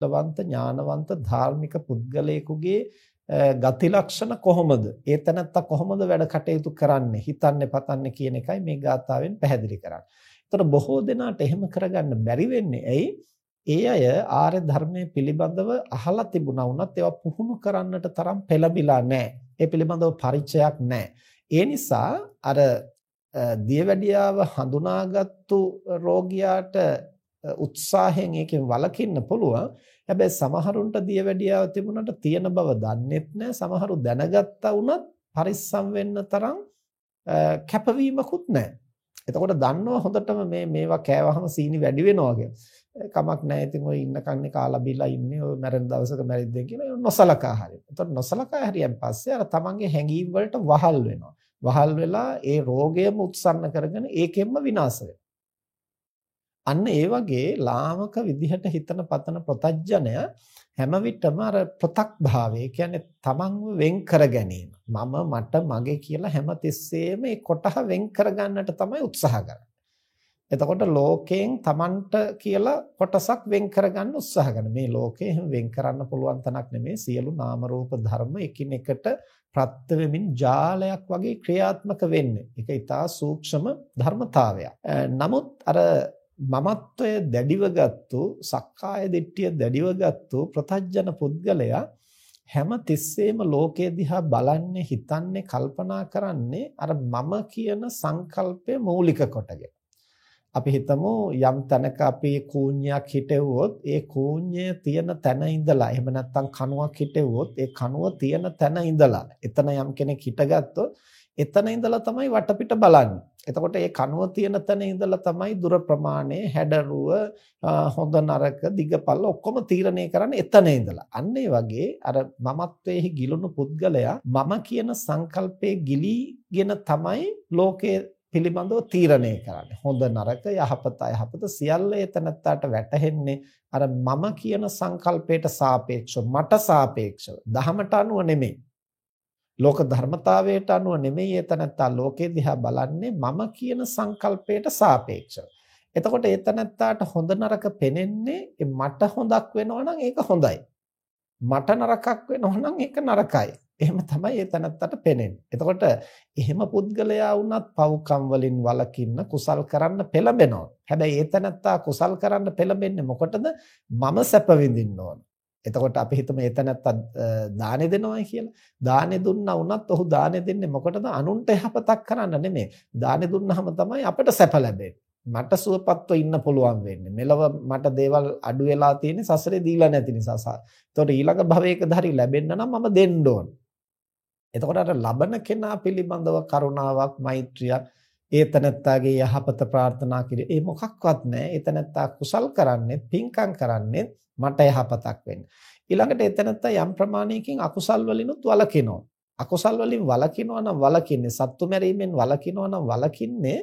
ලවන්ත ඥානවන්ත ධාර්මික පුද්ගලයෙකුගේ ගති ලක්ෂණ කොහොමද? ඒ තැනත්තා කොහොමද වැඩ කටයුතු කරන්නේ? හිතන්නේ පතන්නේ කියන එකයි මේ ගාථාවෙන් පැහැදිලි කරන්නේ. ඒතර බොහෝ දෙනාට එහෙම කරගන්න බැරි වෙන්නේ ඇයි? ඒ අය ආර්ය ධර්මයේ පිළිබඳව අහලා තිබුණා වුණත් ඒවා පුහුණු කරන්නට තරම් පෙළඹිලා නැහැ. ඒ පිළිබඳව පරිචයක් නැහැ. ඒ නිසා අර දියවැඩියාව හඳුනාගත්තු රෝගියාට උත්සාහයෙන් ඒකෙන් වළකින්න පුළුවන්. හැබැයි සමහරුන්ට දියවැඩියාව තිබුණාට තියෙන බව දන්නෙත් නැහැ. සමහරු දැනගත්තා වුණත් පරිස්සම් වෙන්න තරම් කැපවීමකුත් නැහැ. එතකොට දන්නවා හොඳටම මේ මේවා කෑවහම සීනි වැඩි වෙනවා කමක් නැහැ. ඉතින් ඔය ඉන්න කන්නේ කාලා බීලා ඉන්නේ ඔය මැරෙන දවසක මැරිද්දෙන් කියලා නොසලකා හරියට. එතකොට නොසලකා හරියන් පස්සේ අර තමන්ගේ හැඟීම් වලට වහල් වෙනවා. වහල් වෙලා ඒ රෝගයම උත්සන්න කරගෙන ඒකෙන්ම විනාශ අන්න ඒ වගේ ලාමක විදිහට හිතන පතන ප්‍රතඥය හැම විටම අර පෘ탁 භාවය කියන්නේ තමන්ව වෙන් කර ගැනීම. මම මට මගේ කියලා හැම තිස්සෙම ඒ කොටහ වෙන් කර ගන්නට තමයි උත්සාහ කරන්නේ. එතකොට ලෝකයෙන් Tamanට කියලා කොටසක් වෙන් කරගන්න උත්සාහ කරන මේ ලෝකේ එහෙම වෙන් කරන්න පුළුවන් තනක් නෙමෙයි සියලු නාම රූප ධර්ම එකිනෙකට ප්‍රත්‍ය වෙමින් ජාලයක් වගේ ක්‍රියාත්මක වෙන්නේ. ඒක ඊටා සූක්ෂම ධර්මතාවයක්. නමුත් අර මමත්වය දැඩිව ගත්තු සක්කාය දිට්ඨිය දැඩිව ගත්තු ප්‍රතඥ පුද්ගලයා හැම තිස්සෙම ලෝකයේ දිහා බලන්නේ හිතන්නේ කල්පනා කරන්නේ අර මම කියන සංකල්පය මූලික කොටගෙන. අපි හිතමු යම් තැනක අපි කූඤ්ඤයක් හිටෙව්වොත් ඒ කූඤ්ඤය තියෙන තැන ඉඳලා එහෙම නැත්නම් කණුවක් හිටෙව්වොත් ඒ කණුව තියෙන තැන ඉඳලා එතන යම් කෙනෙක් හිටගත්තොත් එතන ඉඳලා තමයි වටපිට බලන්නේ. එතකොට ඒ කණුව තියෙන තැන ඉඳලා තමයි දුර ප්‍රමාණය, හැඩරුව, හොඳ නරක, දිගපල්ල ඔක්කොම තීරණය කරන්නේ එතන ඉඳලා. අන්න වගේ අර මමත්වයේ ගිලුණු පුද්ගලයා මම කියන සංකල්පයේ ගිලීගෙන තමයි ලෝකයේ පිළිබඳව තීරණය කරන්නේ. හොඳ නරක යහපත අයහපත සියල්ල එතනත්තට වැටහෙන්නේ අර මම කියන සංකල්පයට සාපේක්ෂව මට සාපේක්ෂව දහමට අනුව නෙමෙයි. ලෝක ධර්මතාවයට අනුව නෙමෙයි එතනත්තා ලෝකේ දිහා බලන්නේ මම කියන සංකල්පයට සාපේක්ෂව. එතකොට එතනත්තාට හොඳ නරක පෙනෙන්නේ මට හොඳක් වෙනවා නම් ඒක හොඳයි. මට නරකක් වෙනවා නම් ඒක නරකයි. එහෙම තමයි ඒ තනත්තට පෙනෙන්නේ. එතකොට එහෙම පුද්ගලයා වුණත් පව්කම් වලින් වළකින්න කුසල් කරන්න පෙළඹෙනවා. හැබැයි ඒ තනත්තා කුසල් කරන්න පෙළඹෙන්නේ මොකටද? මම සැප විඳින්න ඕන. එතකොට අපි හිතමු ඒ තනත්තා දානෙ දෙනවා කියලා. දානෙ දුන්නා වුණත් ඔහු දානෙ දෙන්නේ මොකටද? අනුන්ට යහපතක් කරන්න නෙමෙයි. දානෙ දුන්නාම තමයි අපට සැප ලැබෙන්නේ. මට සුවපත්ව ඉන්න පුළුවන් වෙන්නේ. මෙලව මට දේවල් අඩු වෙලා තියෙන්නේ සසරේ දීලා නැති නිසා. එතකොට ඊළඟ භවයකදී හරි ලැබෙන්න නම් මම දෙන්න ඕන. එතකොට අර ලබන කෙනා පිළිබඳව කරුණාවක් මෛත්‍රියක් ඒතනත්තාගේ යහපත ප්‍රාර්ථනා කිරේ ඒ මොකක්වත් නැහැ ඒතනත්තා කුසල් කරන්නේ පින්කම් කරන්නේ මට යහපතක් වෙන්න. ඊළඟට ඒතනත්තා යම් ප්‍රමාණයකින් අකුසල් වලිනුත් වළකිනවා. අකුසල් වලින් වළකිනවා නම් වළකින්නේ සත්තු මැරීමෙන් වළකිනවා නම් වළකින්නේ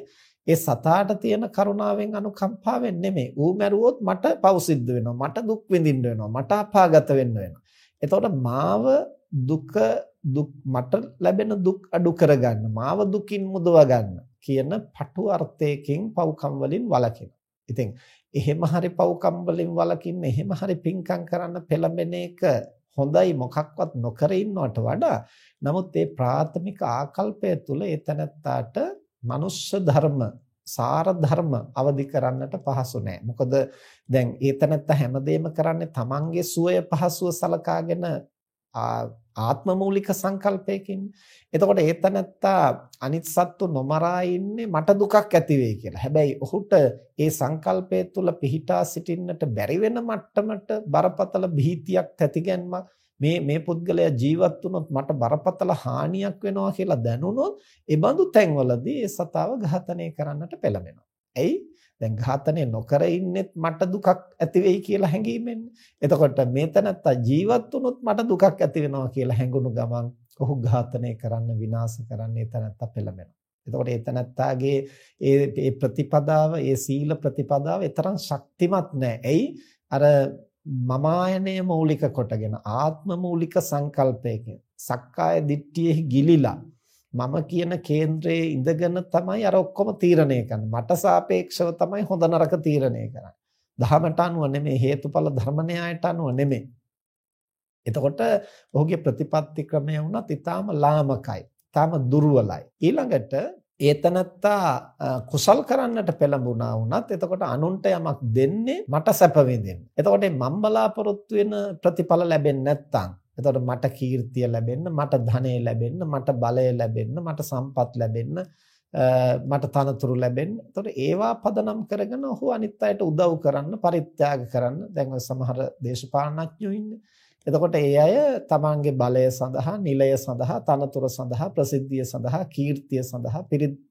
ඒ සතාට තියෙන කරුණාවෙන් අනුකම්පාවෙන් නෙමෙයි. ඌ මැරුවොත් මට පව් සිද්ධ වෙනවා මට දුක් විඳින්න වෙනවා මට අපාගත වෙන්න වෙනවා. එතකොට මාව දුක දුක් මට ලැබෙන දුක් අඩු කරගන්න මාව දුකින් මුදව ගන්න. කියන පටු අර්ථයකින් පව්කම් වලින් වළකින. ඉතින් එහෙම හරි පව්කම් වලින් වළකින්න එහෙම හරි පිංකම් කරන්න පෙළඹෙන එක හොඳයි මොකක්වත් නොකර ඉන්නවට වඩා නමුත් මේ ප්‍රාථමික ආකල්පය තුළ ඒ තැනත්තාට මනුෂ්‍ය ධර්ම සාර ධර්ම අවදි කරන්නට පහසු නෑ. මොකද දැන් ඒ තැනත්තා හැමදේම කරන්නේ තමන්ගේ සුවය පහසුව සලකාගෙන ආත්ම මූලික සංකල්පයකින්. එතකොට ඒ තනත්තා අනිත් සත්තු නොමරා ඉන්නේ මට දුකක් ඇති වෙයි කියලා. හැබැයි ඔහුට ඒ සංකල්පය තුළ පිහිටා සිටින්නට බැරි වෙන මට්ටමට බරපතල භීතියක් තැතිගැන්මක් මේ මේ පුද්ගලයා ජීවත් වුණොත් මට බරපතල හානියක් වෙනවා කියලා දැනුනොත් ඒ බඳු තැන්වලදී ඒ සතාව ඝාතනය කරන්නට පෙළඹෙනවා. එයි දැන් ඝාතනය නොකර ඉන්නෙත් මට දුකක් ඇති වෙයි කියලා හැඟීමෙන්නේ. එතකොට මේතනත්ත ජීවත් වුණොත් මට දුකක් ඇති වෙනවා කියලා හැඟුණු ගමන් ඔහු ඝාතනය කරන්න විනාශ කරන්න ඒතනත්ත පෙළඹෙනවා. එතකොට ඒතනත්තාගේ ඒ ප්‍රතිපදාව, ඒ සීල ප්‍රතිපදාව තරම් ශක්තිමත් නැහැ. එයි අර මමායනය මූලික කොටගෙන ආත්ම මූලික සංකල්පයකින් සක්කාය දිට්ඨියෙහි ගිලිලා මම කියන කේන්ද්‍රයේ ඉඳගෙන තමයි අර ඔක්කොම තීරණය කරන්නේ. මට සාපේක්ෂව තමයි හොඳ නරක තීරණය කරන්නේ. දහමට අනුව නෙමෙයි හේතුඵල ධර්ම න්‍යායට අනුව නෙමෙයි. එතකොට ඔහුගේ ප්‍රතිපත්ති ක්‍රමය වුණත් ඊටාම ලාමකයි. ඊටාම දුර්වලයි. ඊළඟට ඒතනත්තා කුසල් කරන්නට පෙළඹුණා වුණත් එතකොට අනුන්ට යමක් දෙන්නේ මට සැප විඳින්න. එතකොට මම බලාපොරොත්තු වෙන ප්‍රතිඵල ලැබෙන්නේ නැත්නම් එතකොට මට කීර්තිය ලැබෙන්න, මට ධනෙ ලැබෙන්න, මට බලය ලැබෙන්න, මට සම්පත් ලැබෙන්න, මට තනතුරු ලැබෙන්න. එතකොට ඒවා පදනම් කරගෙන ඔහු අනිත් අයට උදව් කරන්න, පරිත්‍යාග කරන්න. දැන් ඔය සමහර දේශපාලනඥයෝ ඉන්නේ. එතකොට ඒ අය තමන්ගේ බලය සඳහා, නිලය සඳහා, තනතුර සඳහා, ප්‍රසිද්ධිය සඳහා, කීර්තිය සඳහා,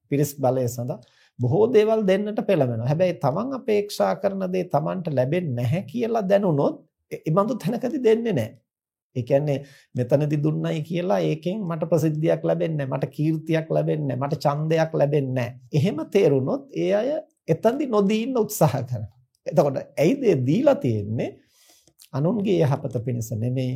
පිරිස් බලය සඳහා බොහෝ දේවල් දෙන්නට පෙළඹෙනවා. හැබැයි තමන් අපේක්ෂා කරන දේ තමන්ට ලැබෙන්නේ නැහැ කියලා දැනුනොත් ඒ බඳු තැනකදී දෙන්නේ නැහැ. ඒ කියන්නේ මෙතනදී දුන්නයි කියලා ඒකෙන් මට ප්‍රසිද්ධියක් ලැබෙන්නේ මට කීර්තියක් ලැබෙන්නේ මට ඡන්දයක් ලැබෙන්නේ එහෙම තේරුනොත් ඒ අය එතනදී නොදී ඉන්න උත්සාහ කරනවා. එතකොට ඇයිද දීලා තියෙන්නේ අනුන්ගේ යහපත පිණිස නෙමෙයි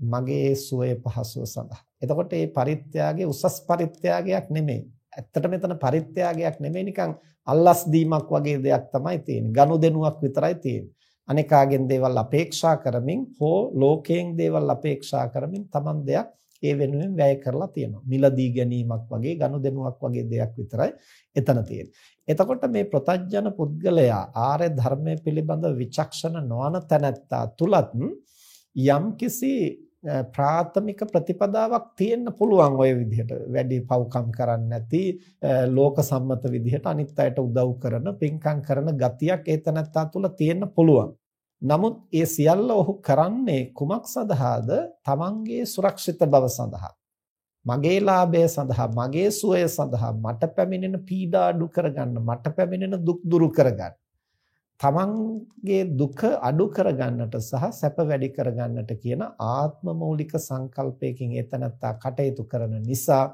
මගේ සුවය පහසුව සඳහා. එතකොට මේ පරිත්‍යාගයේ උසස් පරිත්‍යාගයක් නෙමෙයි. ඇත්තට මෙතන පරිත්‍යාගයක් නෙමෙයි නිකන් අල්ලස් දීමක් වගේ දෙයක් තමයි තියෙන්නේ. ගනුදෙනුවක් විතරයි තියෙන්නේ. අනිකාගෙන් දේවල් අපේක්ෂා කරමින් හෝ ලෝකයෙන් දේවල් අපේක්ෂා කරමින් Taman දෙයක් ඒ වෙනුවෙන් වැය කරලා තියෙනවා. මිලදී ගැනීමක් වගේ ගනුදෙනුවක් වගේ දෙයක් විතරයි එතන තියෙන්නේ. එතකොට මේ ප්‍රතඥන පුද්ගලයා ආර්ය ධර්මයේ පිළිබඳ විචක්ෂණ නොවන තැනැත්තා තුලත් යම්කිසි ප්‍රාථමික ප්‍රතිපදාවක් තියෙන්න පුළුවන් ওই විදිහට වැඩි පව්කම් කරන්නේ නැති ලෝක සම්මත විදිහට අනිත් අයට උදව් කරන පින්කම් කරන ගතියක් ඒ තැනත්තා තුල තියෙන්න පුළුවන්. නමුත් ඒ සියල්ල ඔහු කරන්නේ කුමක් සඳහාද? තමන්ගේ සුරක්ෂිත බව සඳහා. මගේ ලාභය සඳහා, මගේ සුවය සඳහා, මට පැමිණෙන පීඩා අඩු කරගන්න, මට පැමිණෙන දුක් දුරු කරගන්න. තමන්ගේ දුක අඩු කරගන්නට සහ සැප වැඩි කරගන්නට කියන ආත්ම මූලික සංකල්පයකින් එතනත්තා කටයුතු කරන නිසා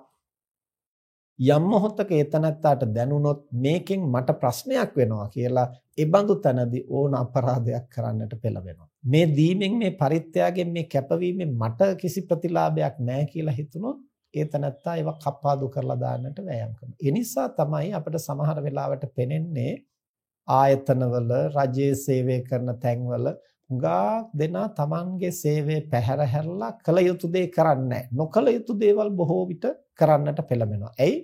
යම් මොහොතක එතනත්තාට දැනුනොත් මේකෙන් මට ප්‍රශ්නයක් වෙනවා කියලා ඒ බඳු තැනදී ඕන අපරාධයක් කරන්නට පෙළඹෙනවා. මේ දීමෙන් මේ පරිත්‍යාගයෙන් මේ කැපවීමෙන් මට කිසි ප්‍රතිලාභයක් නැහැ කියලා හිතුනොත් ඒ තැනත්තා ඒවා කපාදු කරලා දාන්නට වෑයම් කරනවා. ඒ නිසා තමයි අපිට සමහර වෙලාවට පෙනෙන්නේ ආයතනවල රජයේ සේවය කරන තැන්වල හුඟක් දෙනා Tamanගේ සේවය පැහැර හැරලා කළ යුතු දේ කරන්නේ නොකළ යුතු දේවල් බොහෝ විට කරන්නට පෙළඹෙනවා. එයි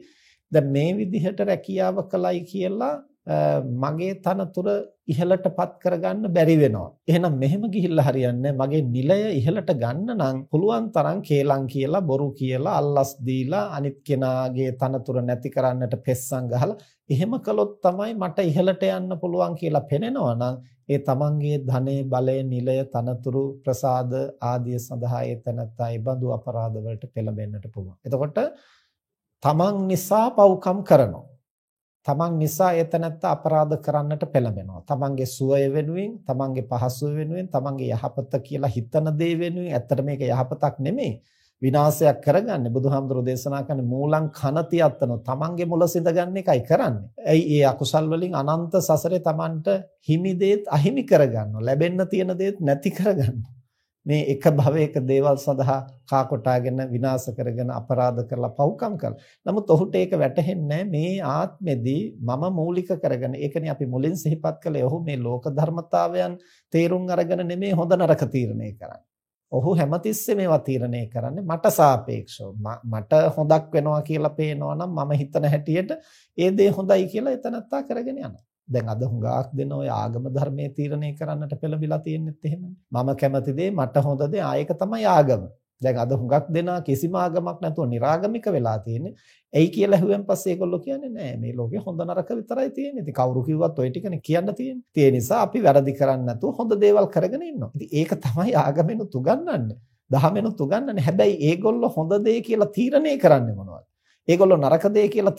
දැන් මේ විදිහට රැකියාව කළයි කියලා මගේ තනතුර ඉහළටපත් කරගන්න බැරි වෙනවා. එහෙනම් මෙහෙම ගිහිල්ලා හරියන්නේ මගේ නිලය ඉහළට ගන්න නම් පුළුවන් තරම් කේලම් කියලා බොරු කියලා අල්ලස් දීලා අනිත් කෙනාගේ තනතුර නැති කරන්නට පෙස්සම් ගහලා එහෙම කළොත් තමයි මට ඉහළට යන්න පුළුවන් කියලා පෙනෙනවා නම් ඒ තමන්ගේ ධනෙ බලය නිලය තනතුරු ප්‍රසාද ආදිය සඳහා ඒ තනත්තා ඒ බඳු අපරාධ වලට පෙළඹෙන්නට පුළුවන්. එතකොට තමන් නිසා පව්කම් කරනවා. තමන් නිසා එතනත්ත අපරාධ කරන්නට පෙළඹෙනවා. තමන්ගේ සුවය වෙනුවෙන්, තමන්ගේ පහසුව වෙනුවෙන්, තමන්ගේ යහපත කියලා හිතන දේ වෙනුවෙන් ඇත්තට මේක යහපතක් නෙමෙයි. විනාශයක් කරගන්නේ බුදුහාමුදුරෝ දේශනා කරන මූලං කනති අත්තනෝ තමන්ගේ මුල සිඳ ගන්න එකයි කරන්නේ. ඇයි ඒ අකුසල් වලින් අනන්ත සසරේ තමන්ට හිමි දේත් අහිමි කරගන්නවා. ලැබෙන්න තියෙන දේත් නැති කරගන්නවා. මේ එක භවයක දේවල් සඳහා කා කොටාගෙන විනාශ කරගෙන අපරාධ කරලා පව්කම් කරලා. නමුත් ඔහුට ඒක වැටහෙන්නේ මේ ආත්මෙදී මම මූලික කරගෙන ඒකනේ අපි මුලින් සිහිපත් කළේ ඔහු මේ ලෝක ධර්මතාවයන් තේරුම් අරගෙන නෙමේ හොඳ නරක තීරණය කරන්නේ. ඔහු හැමතිස්සෙම මේවා තීරණය කරන්නේ මට සාපේක්ෂව. මට හොඳක් වෙනවා කියලා පේනවා නම් මම හිතන හැටියට ඒ දේ හොඳයි කියලා එතනත්තා කරගෙන යනවා. දැන් අද හුඟක් දෙන ඔය ආගම ධර්මයේ තීරණය කරන්නට පෙළඹිලා තියෙනෙත් එහෙමනේ. මම කැමති දේ මට හොඳ දේ ආයක තමයි ආගම. දැන් අද හුඟක් දෙනා කිසිම ආගමක් නැතුව નિરાගමික වෙලා තියෙන්නේ. ඇයි කියලා හුවෙන් පස්සේ ඒගොල්ලෝ කියන්නේ නෑ මේ ලෝකේ හොඳ නරක විතරයි තියෙන්නේ. ඉතින් කවුරු කිව්වත් ওই ටිකනේ කියන්න තියෙන්නේ. ඒ නිසා අපි වැරදි කරන්නේ නැතුව හොඳ දේවල් කරගෙන ඉන්නවා. ඉතින් ඒක තමයි ආගමෙනුත් උගන්වන්නේ. දහමෙනුත් උගන්වන්නේ. හැබැයි ඒගොල්ලෝ හොඳ දේ කියලා තීරණය කරන්නේ මොනවද? ඒගොල්ලෝ නරක දේ කියලා